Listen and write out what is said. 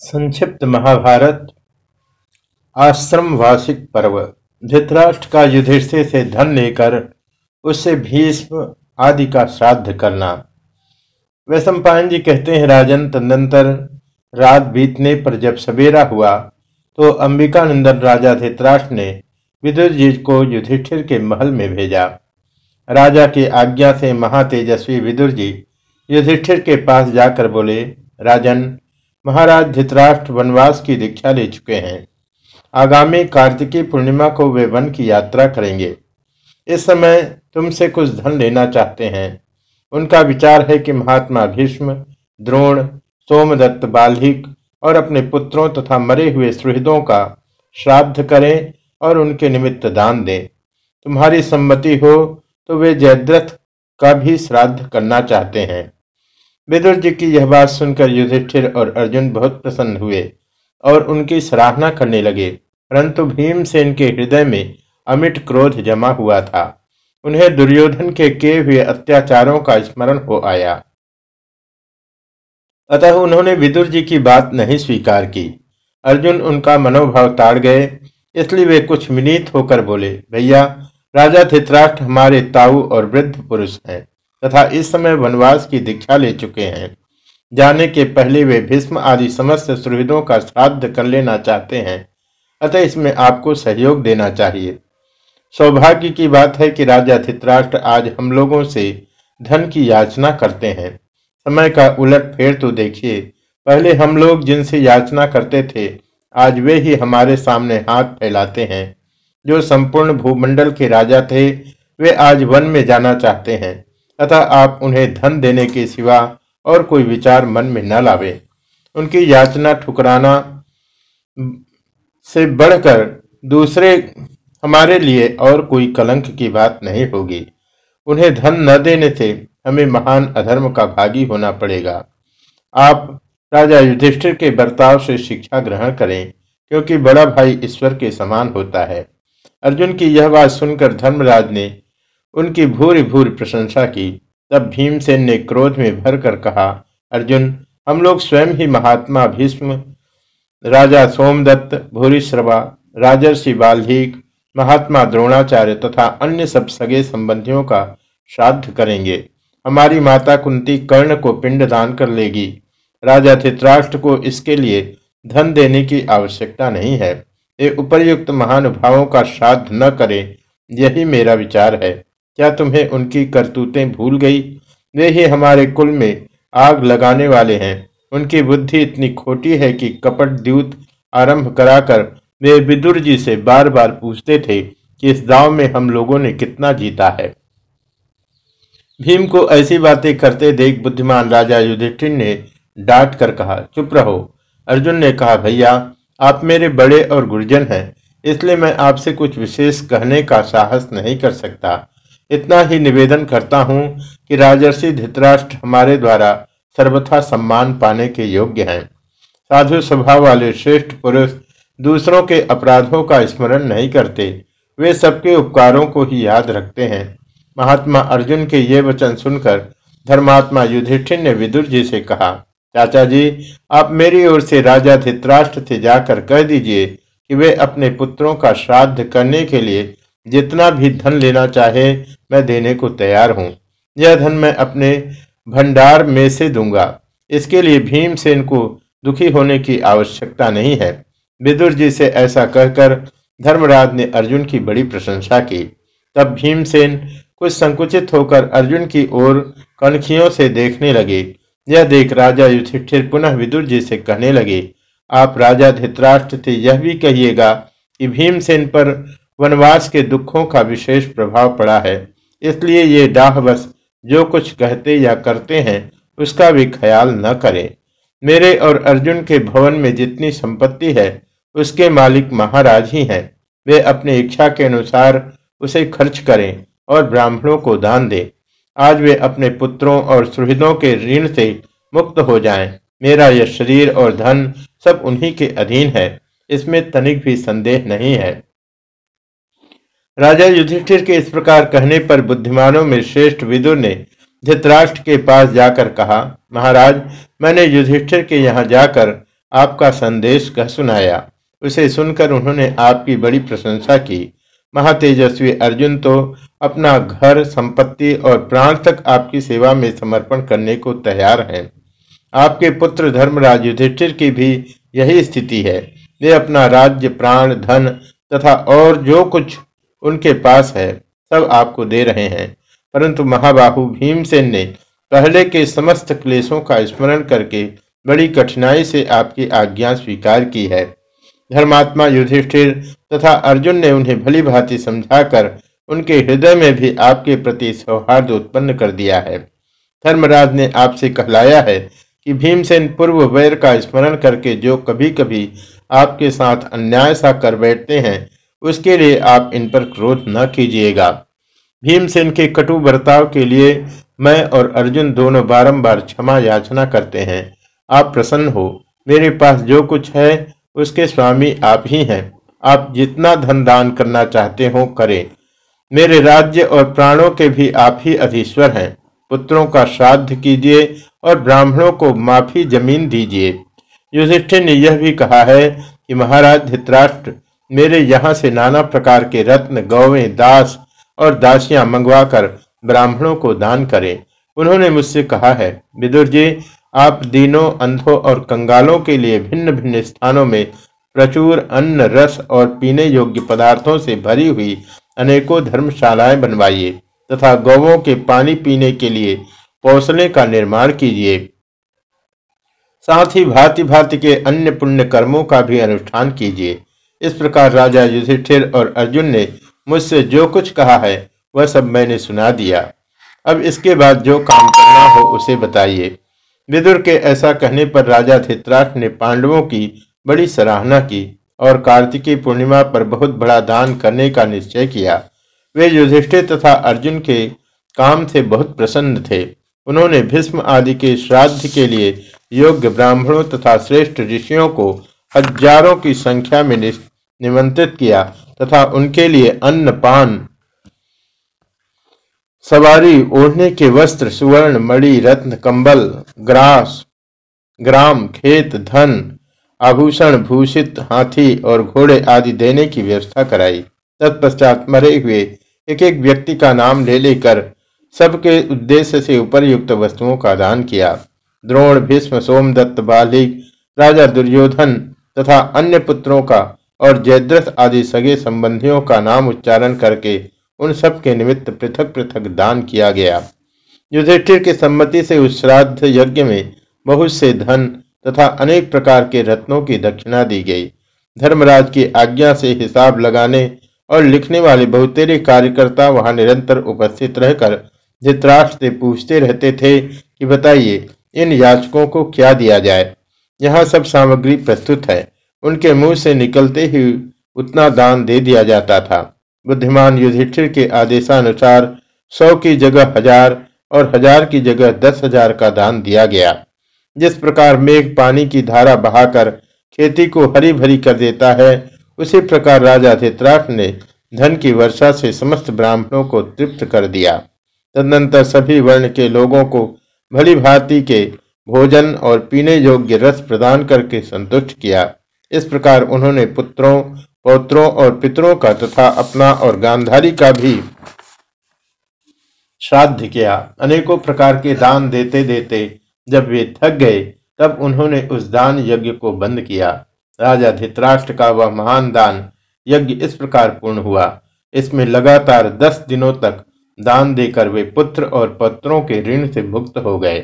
संक्षिप्त महाभारत आश्रम वार्षिक पर्व। धृतराष्ट्र का युधिष्ठिर से धन लेकर उससे भीष्म आदि का श्राद्ध करना। वैशंपायन जी कहते हैं, राजन तदंतर रात बीतने पर जब सवेरा हुआ तो अंबिकानंदन राजा धृतराष्ट्र ने विदुर जी को युधिष्ठिर के महल में भेजा। राजा की आज्ञा से महातेजस्वी विदुर जी युधिष्ठिर के पास जाकर बोले, राजन महाराज धृतराष्ट्र वनवास की दीक्षा ले चुके हैं। आगामी कार्तिकी पूर्णिमा को वे वन की यात्रा करेंगे। इस समय तुमसे कुछ धन लेना चाहते हैं। उनका विचार है कि महात्मा भीष्म, द्रोण, सोमदत्त बाल्हिक और अपने पुत्रों तथा मरे हुए सुहृदों का श्राद्ध करें और उनके निमित्त दान दें। तुम्हारी सम्मति हो तो वे जयद्रथ का भी श्राद्ध करना चाहते हैं। विदुर जी की यह बात सुनकर युधिष्ठिर और अर्जुन बहुत प्रसन्न हुए और उनकी सराहना करने लगे, परंतु भीम से इनके हृदय में अमिट क्रोध जमा हुआ था। उन्हें दुर्योधन के किए हुए अत्याचारों का स्मरण हो आया। अतः उन्होंने विदुर जी की बात नहीं स्वीकार की। अर्जुन उनका मनोभाव ताड़ गए, इसलिए वे कुछ विनीत होकर बोले, भैया, राजा धित्राष्ट्र हमारे ताऊ और वृद्ध पुरुष हैं। तथा इस समय वनवास की दीक्षा ले चुके हैं। जाने के पहले वे भीष्म आदि समस्त सुहृदों का श्राद्ध कर लेना चाहते हैं। अतः इसमें आपको सहयोग देना चाहिए। सौभाग्य की बात है कि राजा धित्राष्ट्र आज हम लोगों से धन की याचना करते हैं। समय का उलट फेर तो देखिए। पहले हम लोग जिनसे याचना करते थे, आज वे ही हमारे सामने हाथ फैलाते हैं। जो संपूर्ण भूमंडल के राजा थे, वे आज वन में जाना चाहते हैं। तथा आप उन्हें धन देने के सिवा और कोई विचार मन में न लावे। उनकी याचना ठुकराना से बढ़कर दूसरे हमारे लिए और कोई कलंक की बात नहीं होगी। उन्हें धन न देने से हमें महान अधर्म का भागी होना पड़ेगा। आप राजा युधिष्ठिर के बर्ताव से शिक्षा ग्रहण करें, क्योंकि बड़ा भाई ईश्वर के समान होता है। अर्जुन की यह बात सुनकर धर्मराज ने उनकी भूरी भूरी प्रशंसा की। तब भीमसेन ने क्रोध में भर कर कहा, अर्जुन, हम लोग स्वयं ही महात्मा भीष्म, राजा सोमदत्त, भूरिश्रवा, राजर्षि बाल्हिक, महात्मा द्रोणाचार्य तथा अन्य सब सगे संबंधियों का श्राद्ध करेंगे। हमारी माता कुंती कर्ण को पिंड दान कर लेगी। राजा धित्राष्ट्र को इसके लिए धन देने की आवश्यकता नहीं है। ये उपरयुक्त महानुभावों का श्राद्ध न करें, यही मेरा विचार है। क्या तुम्हें उनकी करतूतें भूल गई? वे ही हमारे कुल में आग लगाने वाले हैं। उनकी बुद्धि इतनी खोटी है कि कपट द्यूत आरंभ कराकर वे विदुर जी से बार बार पूछते थे कि इस दाव में हम लोगों ने कितना जीता है। भीम को ऐसी बातें करते देख बुद्धिमान राजा युधिष्ठिर ने डांट कर कहा, चुप रहो। अर्जुन ने कहा, भैया, आप मेरे बड़े और गुरजन हैं, इसलिए मैं आपसे कुछ विशेष कहने का साहस नहीं कर सकता। इतना ही निवेदन करता हूँ कि राजर्षि धृतराष्ट्र हमारे द्वारा सर्वथा सम्मान पाने के योग्य हैं। साधु स्वभाव वाले श्रेष्ठ पुरुष दूसरों के अपराधों का स्मरण नहीं करते, वे सबके उपकारों को ही याद रखते हैं। महात्मा अर्जुन के ये वचन सुनकर धर्मात्मा युधिष्ठिर ने विदुर जी से कहा, चाचा जी, आप मेरी ओर से राजा धित्राष्ट्र से जाकर कह दीजिए कि वे अपने पुत्रों का श्राद्ध करने के लिए जितना भी धन लेना चाहे मैं देने को तैयार हूँ। यह धन मैं अपने भंडार में से दूँगा। इसके लिए भीमसेन को दुखी होने की आवश्यकता नहीं है। विदुर जी से ऐसा कहकर धर्मराज ने अर्जुन की बड़ी प्रशंसा की। तब भीमसेन कुछ संकुचित होकर अर्जुन की ओर कनखियों से देखने लगे। यह देख राजा युधिष्ठिर पुनः विदुर जी से कहने लगे, आप राजा धित्राष्ट्र से यह भी कहिएगा कि भीमसेन पर वनवास के दुखों का विशेष प्रभाव पड़ा है। इसलिए ये डाहवश जो कुछ कहते या करते हैं, उसका भी ख्याल न करें। मेरे और अर्जुन के भवन में जितनी संपत्ति है, उसके मालिक महाराज ही हैं। वे अपनी इच्छा के अनुसार उसे खर्च करें और ब्राह्मणों को दान दें। आज वे अपने पुत्रों और सुहृदों के ऋण से मुक्त हो जाएँ। मेरा यह शरीर और धन सब उन्हीं के अधीन है। इसमें तनिक भी संदेह नहीं है। राजा युधिष्ठिर के इस प्रकार कहने पर बुद्धिमानों में श्रेष्ठ विदुर ने धृतराष्ट्र के पास जाकर कहा, महाराज, मैंने युधिष्ठिर के यहाँ जाकर आपका संदेश कह सुनाया। उसे सुनकर उन्होंने आपकी बड़ी प्रशंसा की। महातेजस्वी अर्जुन तो अपना घर, संपत्ति और प्राण तक आपकी सेवा में समर्पण करने को तैयार हैं। आपके पुत्र धर्मराज युधिष्ठिर की भी यही स्थिति है। वे अपना राज्य, प्राण, धन तथा और जो कुछ उनके पास है, सब आपको दे रहे हैं। परंतु महाबाहु भीमसेन ने पहले के समस्त क्लेशों का स्मरण करके बड़ी कठिनाई से आपकी आज्ञा स्वीकार की है। धर्मात्मा युधिष्ठिर तथा अर्जुन ने उन्हें भली भांति समझाकर उनके हृदय में भी आपके प्रति सौहार्द उत्पन्न कर दिया है। धर्मराज ने आपसे कहलाया है कि भीमसेन पूर्व वैर का स्मरण करके जो कभी कभी आपके साथ अन्याय सा कर बैठते हैं उसके लिए आप इन पर क्रोध न कीजिएगा। भीमसेन के कटु बर्ताव के लिए मैं और अर्जुन दोनों बारंबार क्षमा याचना करते हैं। आप प्रसन्न हो। मेरे पास जो कुछ है, उसके स्वामी आप ही हैं। आप जितना धन दान करना चाहते हो, करें। मेरे राज्य और प्राणों के भी आप ही अधीश्वर हैं। पुत्रों का श्राद्ध कीजिए और ब्राह्मणों को माफ़ी ज़मीन दीजिए। युधिष्ठिर ने यह भी कहा है कि महाराज धित्राष्ट्र मेरे यहाँ से नाना प्रकार के रत्न, गौवें, दास और दासियाँ मंगवाकर ब्राह्मणों को दान करें। उन्होंने मुझसे कहा है, विदुर जी, आप दीनों, अंधों और कंगालों के लिए भिन्न भिन्न स्थानों में प्रचुर अन्न, रस और पीने योग्य पदार्थों से भरी हुई अनेकों धर्मशालाएँ बनवाइए तथा गौवों के पानी पीने के लिए पौसले का निर्माण कीजिए। साथ ही भांति भांति के अन्य पुण्य कर्मों का भी अनुष्ठान कीजिए। इस प्रकार राजा युधिष्ठिर और अर्जुन ने मुझसे जो कुछ कहा है, वह सब मैंने सुना दिया। अब इसके बाद जो काम करना हो उसे बताइए। विदुर के ऐसा कहने पर राजा धित्राष्ट्र ने पांडवों की बड़ी सराहना की और कार्तिकी पूर्णिमा पर बहुत बड़ा दान करने का निश्चय किया। वे युधिष्ठिर तथा अर्जुन के काम से बहुत प्रसन्न थे। उन्होंने भीष्म आदि के श्राद्ध के लिए योग्य ब्राह्मणों तथा श्रेष्ठ ऋषियों को हज़ारों की संख्या में निमंत्रित किया तथा उनके लिए अन्न पान सवारी, ओढ़ने के वस्त्र, सुवर्ण, मणि, रत्न, कंबल, ग्रास, ग्राम, खेत, धन, आभूषण, भूषित, हाथी और घोड़े आदि देने की व्यवस्था कराई। तत्पश्चात मरे हुए एक एक व्यक्ति का नाम ले लेकर सबके उद्देश्य से उपरयुक्त वस्तुओं का दान किया। द्रोण, भीष्म, सोमदत्त, बालिक, राजा दुर्योधन तथा अन्य पुत्रों का और जयद्रथ आदि सगे संबंधियों का नाम उच्चारण करके उन सब के निमित्त पृथक पृथक दान किया गया। युधिष्ठिर की सम्मति से उस श्राद्ध यज्ञ में बहुत से धन तथा अनेक प्रकार के रत्नों की दक्षिणा दी गई। धर्मराज की आज्ञा से हिसाब लगाने और लिखने वाले बहुतेरे कार्यकर्ता वहाँ निरंतर उपस्थित रहकर धृतराष्ट्र से पूछते रहते थे कि बताइए, इन याचकों को क्या दिया जाए? यहाँ सब सामग्री प्रस्तुत है। उनके मुँह से निकलते ही उतना दान दे दिया जाता था। बुद्धिमान युधिष्ठिर के आदेशानुसार सौ की जगह हज़ार और हज़ार की जगह दस हज़ार का दान दिया गया। जिस प्रकार मेघ पानी की धारा बहाकर खेती को हरी भरी कर देता है, उसी प्रकार राजा धित्राष्ट्र ने धन की वर्षा से समस्त ब्राह्मणों को तृप्त कर दिया। तदनंतर सभी वर्ण के लोगों को भली भांति के भोजन और पीने योग्य रस प्रदान करके संतुष्ट किया। इस प्रकार उन्होंने पुत्रों, पौत्रों और पितरों का तथा अपना और गांधारी का भी श्राद्ध किया। अनेकों प्रकार के दान देते देते जब वे थक गए, तब उन्होंने उस दान यज्ञ को बंद किया। राजा धित्राष्ट्र का वह महान दान यज्ञ इस प्रकार पूर्ण हुआ। इसमें लगातार दस दिनों तक दान देकर वे पुत्र और पत्रों के ऋण से मुक्त हो गए।